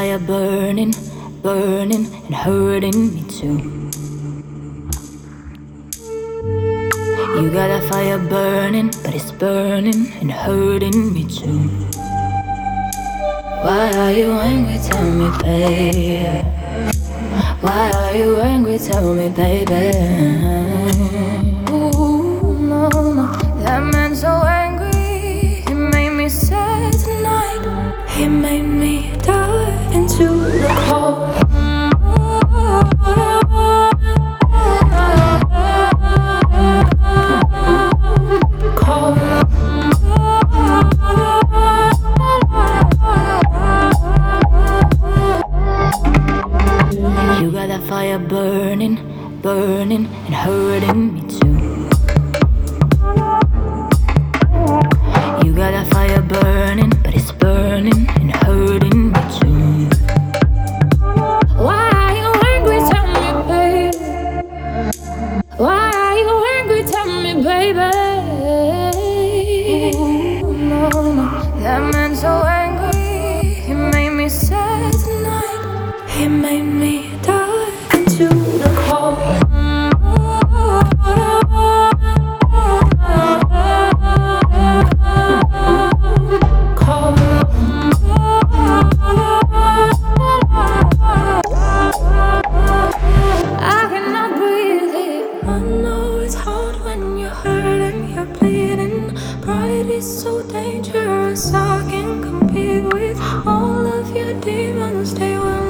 fire burning, burning, and hurting me too. You got a fire burning, but it's burning and hurting me too. Why are you angry? Tell me, baby. Why are you angry? Tell me, baby. Ooh, no, no. That man so angry, he made me sad tonight. He made fire burning, burning, and hurting me too. You got that fire burning, but it's burning and hurting me too. Why are you angry? Tell me, baby. Why are you angry? Tell me, baby. That man so angry, he made me sad tonight. He made me I know it's hard when you're hurting, you're bleeding. Pride is so dangerous. I can compete with all of your demons. They will